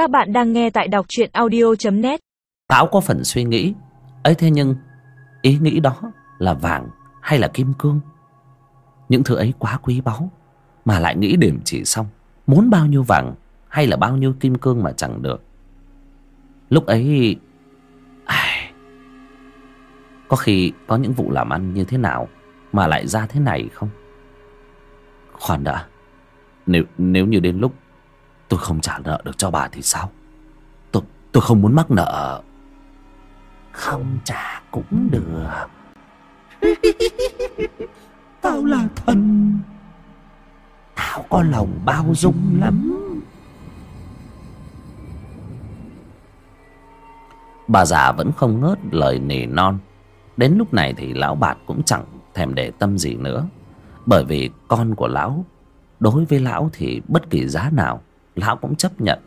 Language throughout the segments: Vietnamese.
Các bạn đang nghe tại đọc truyện audio.net Táo có phần suy nghĩ. Ấy thế nhưng ý nghĩ đó là vàng hay là kim cương? Những thứ ấy quá quý báu mà lại nghĩ điểm chỉ xong muốn bao nhiêu vàng hay là bao nhiêu kim cương mà chẳng được. Lúc ấy ai, có khi có những vụ làm ăn như thế nào mà lại ra thế này không? Khoan đã nếu nếu như đến lúc tôi không trả nợ được cho bà thì sao? Tôi tôi không muốn mắc nợ. Không trả cũng được. Tao là thần. Tao có lòng bao dung lắm. Bà già vẫn không ngớt lời nỉ non. Đến lúc này thì lão bạt cũng chẳng thèm để tâm gì nữa. Bởi vì con của lão đối với lão thì bất kỳ giá nào lão cũng chấp nhận.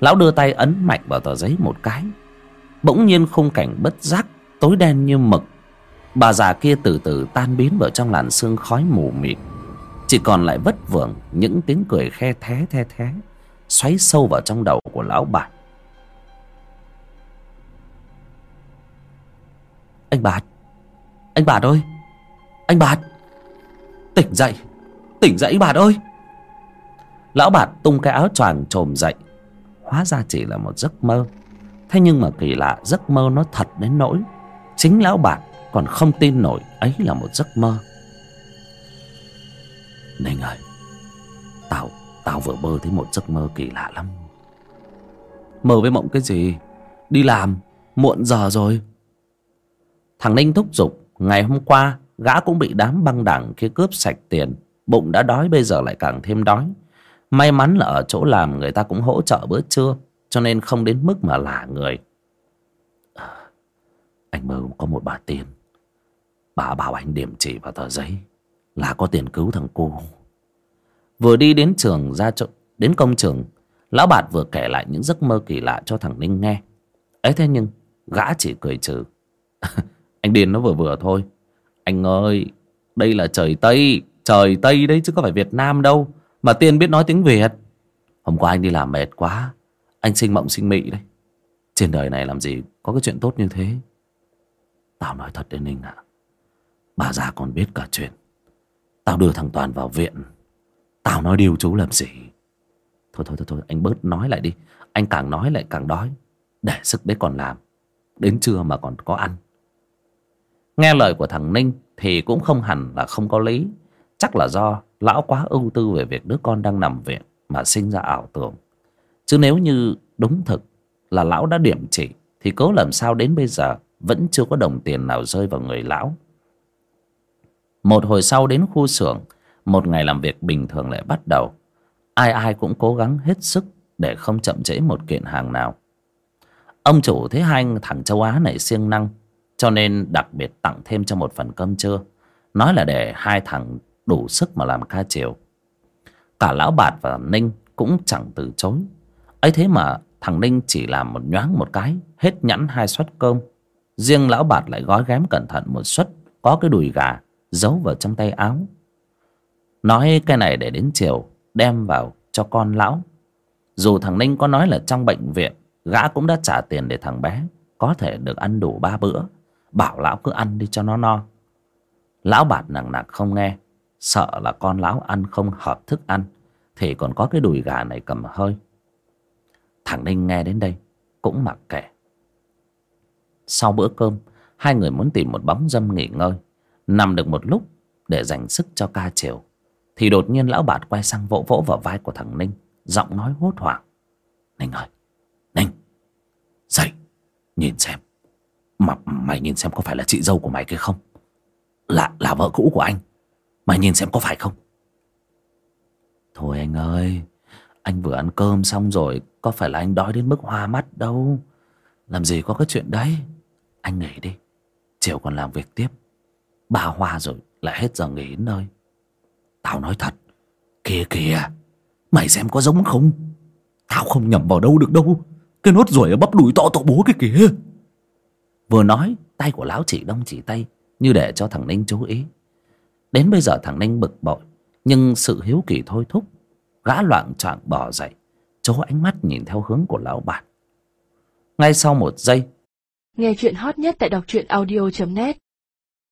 Lão đưa tay ấn mạnh vào tờ giấy một cái. Bỗng nhiên khung cảnh bất giác, tối đen như mực. Bà già kia từ từ tan biến vào trong làn sương khói mù mịt. Chỉ còn lại vất vưởng, những tiếng cười khe thé, the thé, xoáy sâu vào trong đầu của lão bạt anh bạt anh bạt ơi, anh bạt. Tỉnh dậy tỉnh dậy bạt ơi lão bạt tung cái áo choàng trồm dậy. Hóa ra chỉ là một giấc mơ. Thế nhưng mà kỳ lạ, giấc mơ nó thật đến nỗi chính lão bạt còn không tin nổi ấy là một giấc mơ. Ninh ơi, Tao Tao vừa mơ thấy một giấc mơ kỳ lạ lắm. Mơ với mộng cái gì? Đi làm, Muộn giờ rồi. Thằng Ninh thúc giục, Ngày hôm qua Gã cũng bị đám băng đảng kia cướp sạch tiền, Bụng đã đói, bây giờ lại càng thêm đói. May mắn là ở chỗ làm người ta cũng hỗ trợ bữa trưa, Cho nên không đến mức mà lả người. Anh mơ có một bà tiên. Bà bảo anh điểm chỉ vào tờ giấy, Là có tiền cứu thằng cô Vừa đi đến trường ra chỗ, Đến công trường, Lão Bạt vừa kể lại những giấc mơ kỳ lạ cho thằng Ninh nghe. Ấy thế nhưng, Gã chỉ cười trừ. Anh điên nó vừa vừa thôi. Anh ơi, Đây là trời Tây Trời Tây đấy chứ có phải Việt Nam đâu. Mà tiên biết nói tiếng Việt. Hôm qua anh đi làm mệt quá. Anh sinh mộng sinh mị đấy. Trên đời này làm gì có cái chuyện tốt như thế? Tao nói thật đến Ninh ạ. Bà già còn biết cả chuyện. Tao đưa thằng Toàn vào viện. Tao nói điều chú làm gì? Thôi thôi thôi thôi, anh bớt nói lại đi. Anh càng nói lại càng đói. Để sức đấy còn làm. Đến trưa mà còn có ăn. Nghe lời của thằng Ninh Thì cũng không hẳn là không có lý. Chắc là do lão quá ưu tư về việc đứa con đang nằm viện Mà sinh ra ảo tưởng. Chứ nếu như đúng thực Là lão đã điểm chỉ, Thì cố làm sao đến bây giờ Vẫn chưa có đồng tiền nào rơi vào người lão. Một hồi sau đến khu xưởng, Một ngày làm việc bình thường lại bắt đầu. Ai ai cũng cố gắng hết sức Để không chậm trễ một kiện hàng nào. Ông chủ thấy hai thằng châu Á này siêng năng, Cho nên đặc biệt tặng thêm cho một phần cơm trưa. Nói là để hai thằng đủ sức mà làm ca chiều Cả lão bạt và Ninh cũng chẳng từ chối. Ấy thế mà thằng Ninh chỉ làm một nhoáng một cái, Hết nhẵn hai suất cơm. Riêng lão bạt lại gói ghém cẩn thận một suất Có cái đùi gà giấu vào trong tay áo. Nói cái này để đến chiều đem vào cho con lão. Dù thằng ninh có nói là trong bệnh viện, gã cũng đã trả tiền để thằng bé có thể được ăn đủ ba bữa. Bảo lão cứ ăn đi cho nó no. Lão bạt nặng nặc không nghe sợ là con lão ăn không hợp thức ăn, thì còn có cái đùi gà này cầm hơi. Thằng ninh nghe đến đây, cũng mặc kệ. Sau bữa cơm, hai người muốn tìm một bóng dâm nghỉ ngơi. Nằm được một lúc, để dành sức cho ca chiều, thì đột nhiên lão bạt quay sang vỗ vỗ vào vai của thằng ninh, giọng nói hốt hoảng. Ninh ơi, ninh, dậy, nhìn xem. Mà mày nhìn xem có phải là chị dâu của mày kia không? Là là vợ cũ của anh mày nhìn xem có phải không? Thôi anh ơi, anh vừa ăn cơm xong rồi, có phải là anh đói đến mức hoa mắt đâu? Làm gì có cái chuyện đấy? Anh nghỉ đi, chiều còn làm việc tiếp. Bà hoa rồi, lại hết giờ nghỉ nơi. Tao nói thật, Kìa kìa, Mày xem có giống không? Tao không nhầm vào đâu được đâu. Cái nốt ruồi ở bắp đùi to to bố cái kìa. Vừa nói, Tay của lão chỉ đông chỉ tay, Như để cho thằng Ninh chú ý. Đến bây giờ thằng Ninh bực bội, Nhưng sự hiếu kỳ thôi thúc, Gã loạn trạng bỏ dậy, chố ánh mắt nhìn theo hướng của lão bạt ngay sau một giây, Nghe chuyện hot nhất tại đọc truyện audio.net